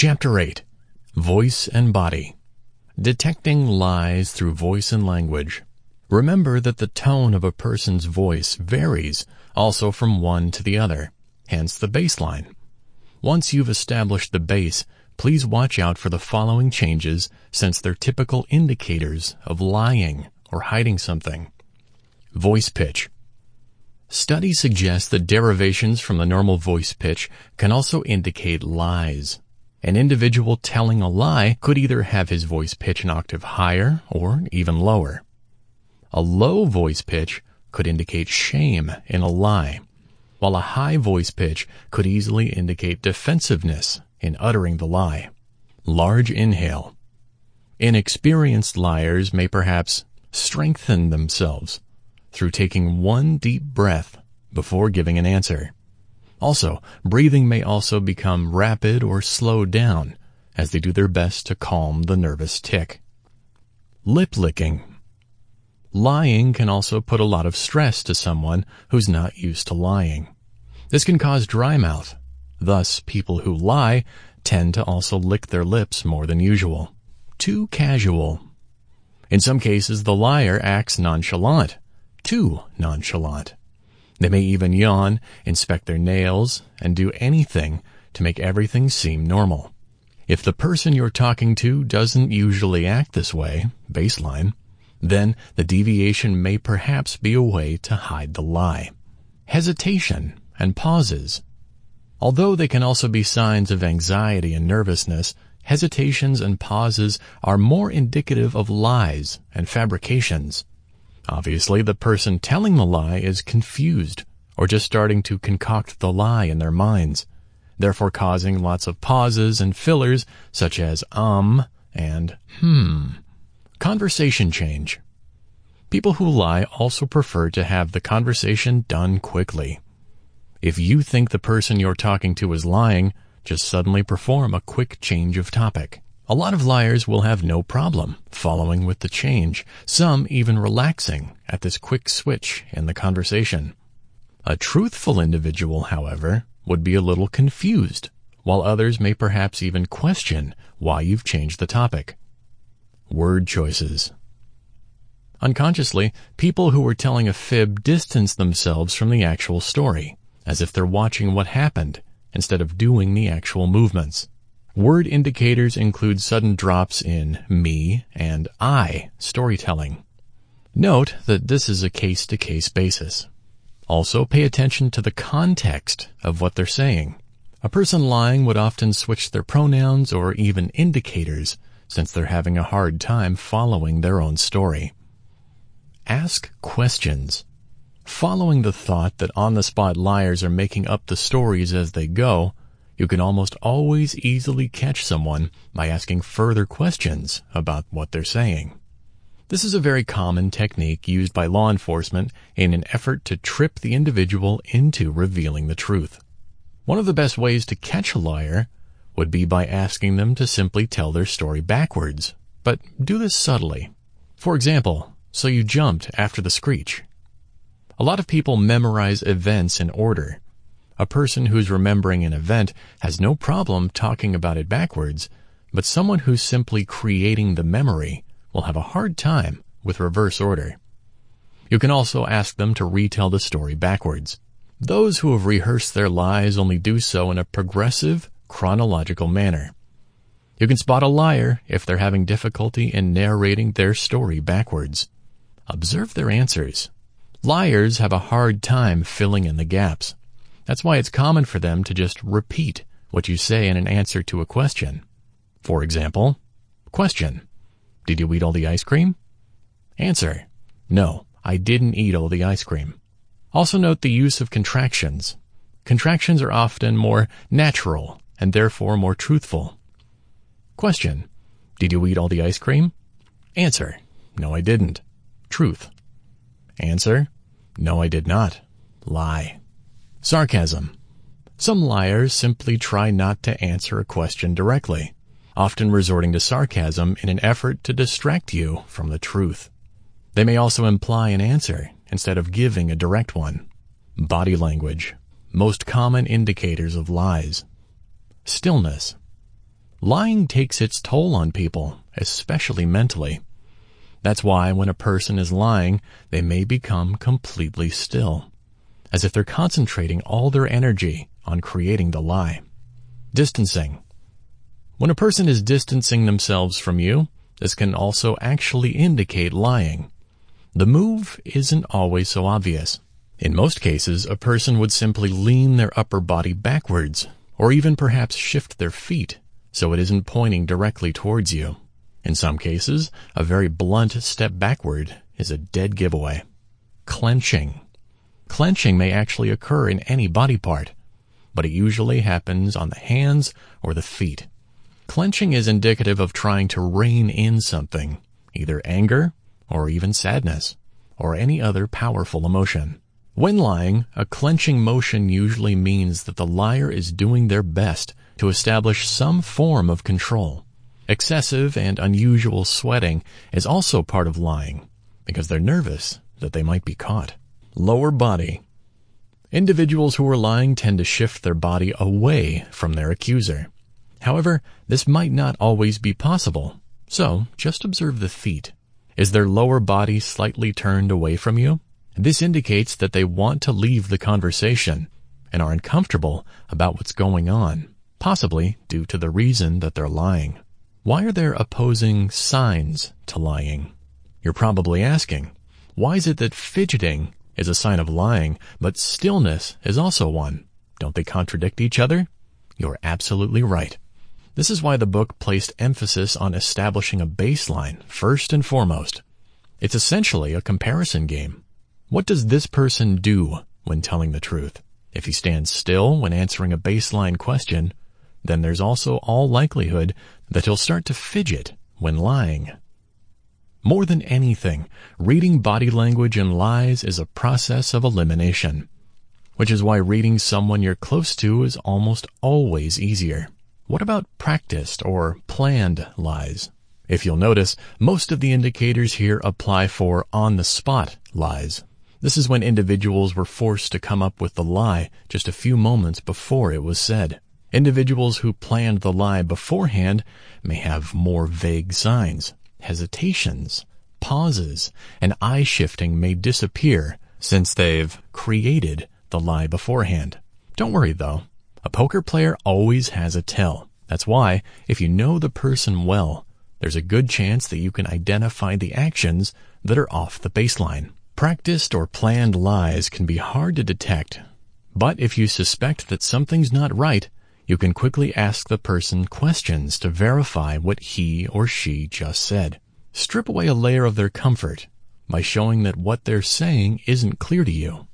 Chapter 8 Voice and Body Detecting Lies Through Voice and Language. Remember that the tone of a person's voice varies also from one to the other, hence the baseline. Once you've established the base, please watch out for the following changes since they're typical indicators of lying or hiding something. Voice pitch. Studies suggest that derivations from the normal voice pitch can also indicate lies. An individual telling a lie could either have his voice pitch an octave higher or even lower. A low voice pitch could indicate shame in a lie, while a high voice pitch could easily indicate defensiveness in uttering the lie. Large inhale. Inexperienced liars may perhaps strengthen themselves through taking one deep breath before giving an answer. Also, breathing may also become rapid or slowed down as they do their best to calm the nervous tic. Lip licking. Lying can also put a lot of stress to someone who's not used to lying. This can cause dry mouth. Thus, people who lie tend to also lick their lips more than usual. Too casual. In some cases, the liar acts nonchalant. Too nonchalant. They may even yawn, inspect their nails, and do anything to make everything seem normal. If the person you're talking to doesn't usually act this way, baseline, then the deviation may perhaps be a way to hide the lie. Hesitation and pauses. Although they can also be signs of anxiety and nervousness, hesitations and pauses are more indicative of lies and fabrications. Obviously, the person telling the lie is confused or just starting to concoct the lie in their minds, therefore causing lots of pauses and fillers such as um and hmm. Conversation change. People who lie also prefer to have the conversation done quickly. If you think the person you're talking to is lying, just suddenly perform a quick change of topic. A lot of liars will have no problem following with the change, some even relaxing at this quick switch in the conversation. A truthful individual, however, would be a little confused, while others may perhaps even question why you've changed the topic. Word choices. Unconsciously, people who are telling a fib distance themselves from the actual story, as if they're watching what happened instead of doing the actual movements. Word indicators include sudden drops in me and I storytelling. Note that this is a case-to-case basis. Also pay attention to the context of what they're saying. A person lying would often switch their pronouns or even indicators since they're having a hard time following their own story. Ask questions. Following the thought that on-the-spot liars are making up the stories as they go you can almost always easily catch someone by asking further questions about what they're saying. This is a very common technique used by law enforcement in an effort to trip the individual into revealing the truth. One of the best ways to catch a liar would be by asking them to simply tell their story backwards, but do this subtly. For example, so you jumped after the screech. A lot of people memorize events in order, a person who's remembering an event has no problem talking about it backwards, but someone who's simply creating the memory will have a hard time with reverse order. You can also ask them to retell the story backwards. Those who have rehearsed their lies only do so in a progressive, chronological manner. You can spot a liar if they're having difficulty in narrating their story backwards. Observe their answers. Liars have a hard time filling in the gaps. That's why it's common for them to just repeat what you say in an answer to a question. For example, question. Did you eat all the ice cream? Answer. No, I didn't eat all the ice cream. Also note the use of contractions. Contractions are often more natural and therefore more truthful. Question. Did you eat all the ice cream? Answer. No, I didn't. Truth. Answer. No, I did not. Lie. Sarcasm. Some liars simply try not to answer a question directly, often resorting to sarcasm in an effort to distract you from the truth. They may also imply an answer instead of giving a direct one. Body language. Most common indicators of lies. Stillness. Lying takes its toll on people, especially mentally. That's why when a person is lying, they may become completely still, as if they're concentrating all their energy on creating the lie. Distancing. When a person is distancing themselves from you, this can also actually indicate lying. The move isn't always so obvious. In most cases, a person would simply lean their upper body backwards, or even perhaps shift their feet, so it isn't pointing directly towards you. In some cases, a very blunt step backward is a dead giveaway. Clenching. Clenching may actually occur in any body part, but it usually happens on the hands or the feet. Clenching is indicative of trying to rein in something, either anger or even sadness, or any other powerful emotion. When lying, a clenching motion usually means that the liar is doing their best to establish some form of control. Excessive and unusual sweating is also part of lying because they're nervous that they might be caught. Lower body. Individuals who are lying tend to shift their body away from their accuser. However, this might not always be possible, so just observe the feet. Is their lower body slightly turned away from you? This indicates that they want to leave the conversation and are uncomfortable about what's going on, possibly due to the reason that they're lying. Why are there opposing signs to lying? You're probably asking, why is it that fidgeting is a sign of lying, but stillness is also one? Don't they contradict each other? You're absolutely right. This is why the book placed emphasis on establishing a baseline first and foremost. It's essentially a comparison game. What does this person do when telling the truth? If he stands still when answering a baseline question, then there's also all likelihood that he'll start to fidget when lying. More than anything, reading body language and lies is a process of elimination, which is why reading someone you're close to is almost always easier. What about practiced or planned lies? If you'll notice, most of the indicators here apply for on-the-spot lies. This is when individuals were forced to come up with the lie just a few moments before it was said. Individuals who planned the lie beforehand may have more vague signs, hesitations, pauses, and eye shifting may disappear since they've created the lie beforehand. Don't worry though. A poker player always has a tell. That's why, if you know the person well, there's a good chance that you can identify the actions that are off the baseline. Practiced or planned lies can be hard to detect, but if you suspect that something's not right, you can quickly ask the person questions to verify what he or she just said. Strip away a layer of their comfort by showing that what they're saying isn't clear to you.